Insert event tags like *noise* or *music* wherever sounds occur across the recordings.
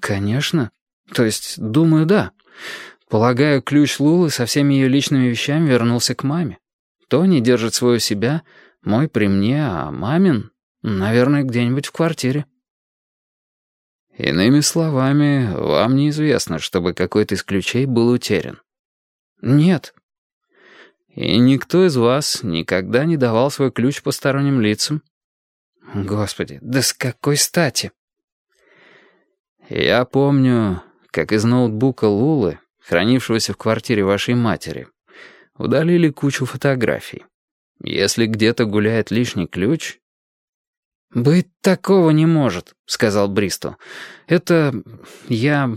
«Конечно. То есть, думаю, да. Полагаю, ключ Лулы со всеми ее личными вещами вернулся к маме. Тони держит свой у себя, мой при мне, а мамин, наверное, где-нибудь в квартире». «Иными словами, вам неизвестно, чтобы какой-то из ключей был утерян?» «Нет». «И никто из вас никогда не давал свой ключ посторонним лицам?» «Господи, да с какой стати?» «Я помню, как из ноутбука Лулы, хранившегося в квартире вашей матери, удалили кучу фотографий. Если где-то гуляет лишний ключ...» «Быть такого не может», — сказал Бристу. «Это... я...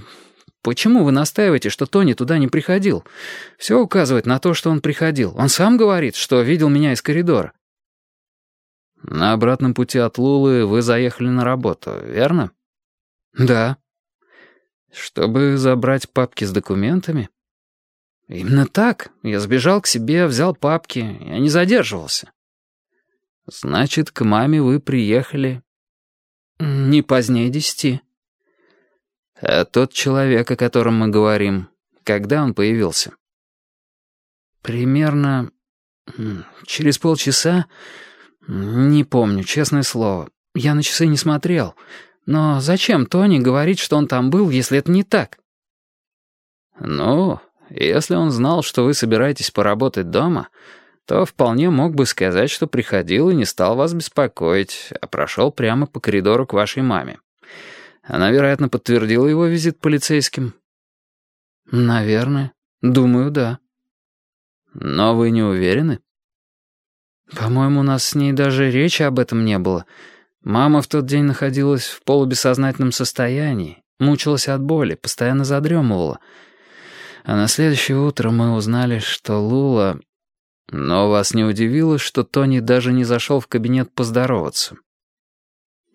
Почему вы настаиваете, что Тони туда не приходил? Все указывает на то, что он приходил. Он сам говорит, что видел меня из коридора». «На обратном пути от Лулы вы заехали на работу, верно?» «Да». «Чтобы забрать папки с документами?» «Именно так. Я сбежал к себе, взял папки. Я не задерживался». «Значит, к маме вы приехали...» «Не позднее десяти». А тот человек, о котором мы говорим, когда он появился? Примерно через полчаса. Не помню, честное слово. Я на часы не смотрел. Но зачем Тони говорить, что он там был, если это не так? Ну, если он знал, что вы собираетесь поработать дома, то вполне мог бы сказать, что приходил и не стал вас беспокоить, а прошел прямо по коридору к вашей маме. Она, вероятно, подтвердила его визит полицейским. Наверное. Думаю, да. Но вы не уверены? По-моему, у нас с ней даже речи об этом не было. Мама в тот день находилась в полубессознательном состоянии, мучилась от боли, постоянно задремывала. А на следующее утро мы узнали, что Лула... Но вас не удивило, что Тони даже не зашел в кабинет поздороваться?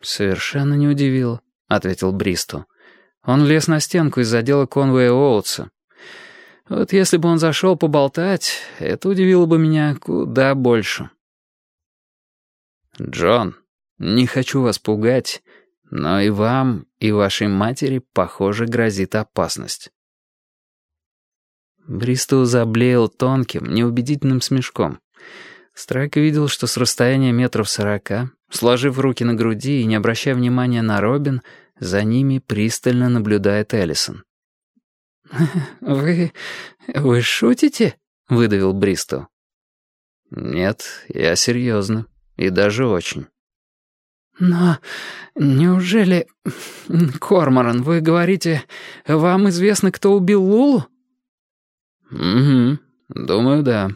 Совершенно не удивило ответил Бристу. «Он лез на стенку из-за дела Конвея Оутса. Вот если бы он зашел поболтать, это удивило бы меня куда больше». «Джон, не хочу вас пугать, но и вам, и вашей матери, похоже, грозит опасность». Бристоу заблеял тонким, неубедительным смешком. Страйк видел, что с расстояния метров сорока Сложив руки на груди и не обращая внимания на Робин, за ними пристально наблюдает Эллисон. *laughs* «Вы... вы шутите?» — выдавил Бристоу. «Нет, я серьезно. И даже очень». «Но неужели... Корморан, вы говорите, вам известно, кто убил Лулу?» «Угу, думаю, да».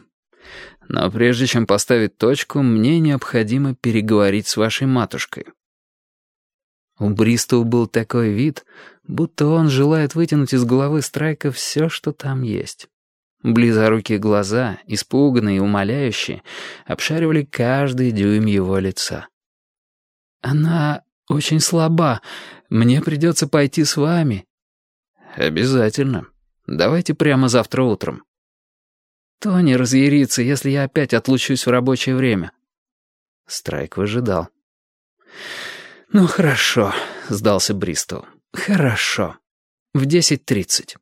Но прежде чем поставить точку, мне необходимо переговорить с вашей матушкой». У Бристоу был такой вид, будто он желает вытянуть из головы Страйка все, что там есть. Близорукие глаза, испуганные и умоляющие, обшаривали каждый дюйм его лица. «Она очень слаба. Мне придется пойти с вами». «Обязательно. Давайте прямо завтра утром». Тони разъярится, если я опять отлучусь в рабочее время». Страйк выжидал. «Ну, хорошо», — сдался Бристоу. «Хорошо. В десять тридцать».